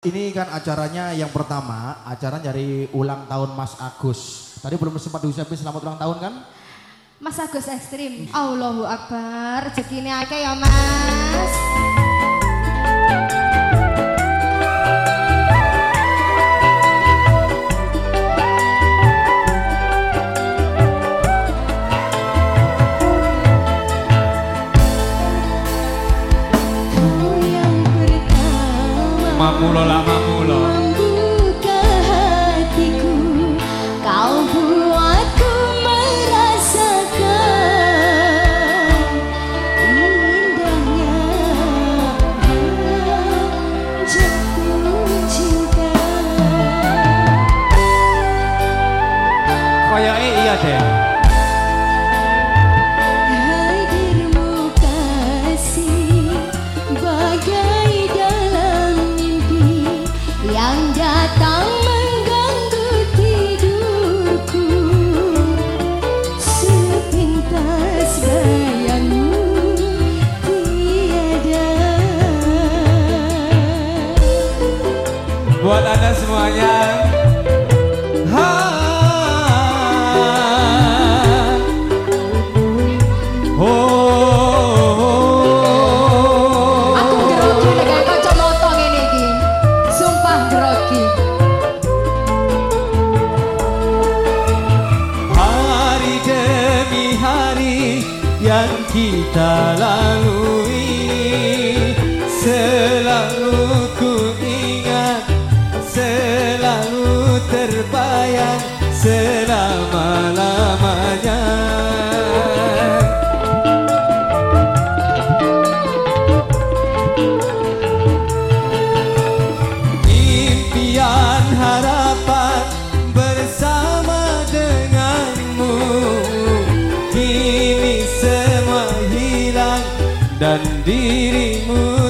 Ini kan acaranya yang pertama, acara dari ulang tahun Mas Agus. Tadi belum sempat diucapin selamat ulang tahun kan? Mas Agus ekstrim. Allahu Akbar. Rezekine akeh ya, Mas. Mamulo lah mamulo. membuka hatiku Kau buatku merasakan Indahnya jatuh cinta Koyoke iya deh. Kita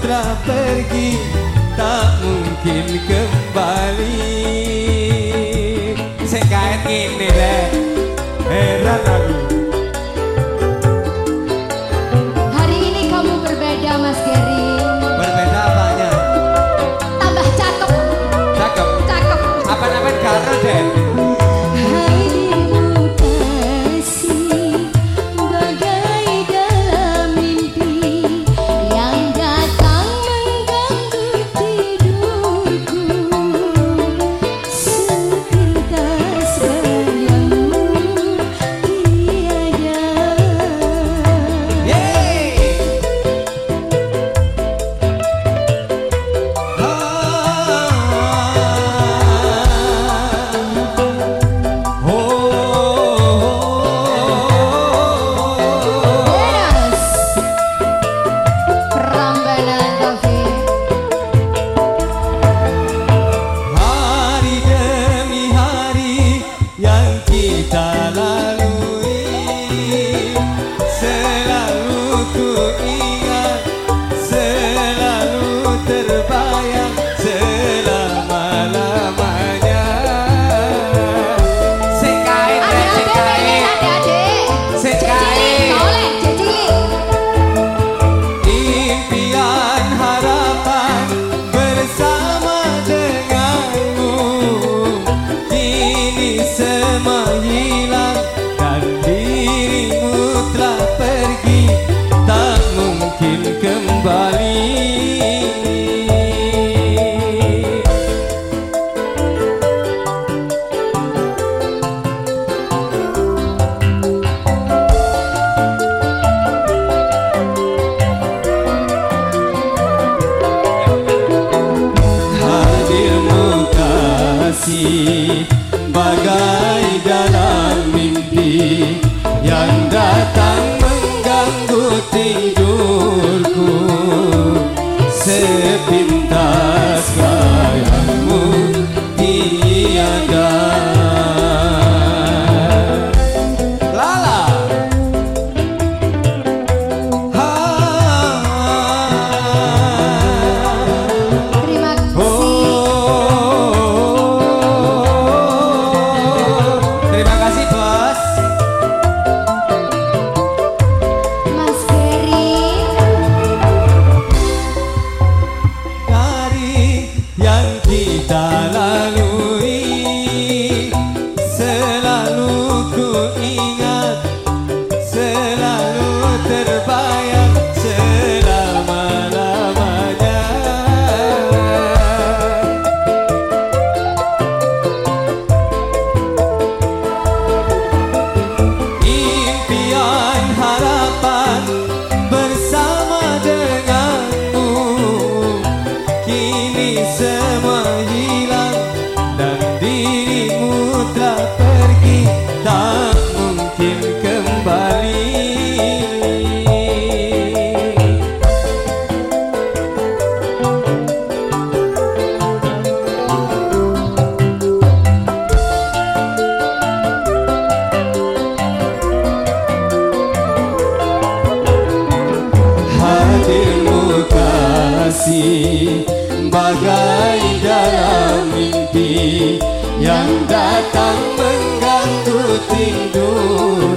telah pergi Tak mungkin kembali kasih bagai dalam mimpi yang datang mengganggu tidurku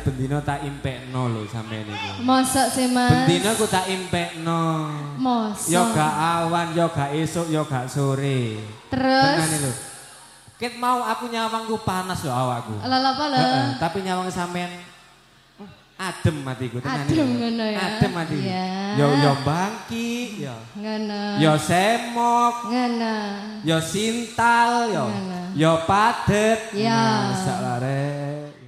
Bendina tak impekno lho sampeyan iki. Mosok sih mas Bendina ku tak impekno. Mosok Yo gak awan, yo gak esuk, yo gak sore. Terus Tenane lho. Ket mau aku nyawang ku panas lho awakku. Lala apa lho Heeh, tapi nyawang sampean hmm, adem matiku tenane. Adem ngono ya? Adem mati. Iya. Yo yo bangki, yo. Ngono Yo semok, Ngono yo sintal, yo. Ngono. Yo padet. Ya. Nah, sak lare.